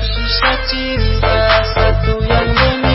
Fun. Fun.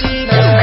Fun.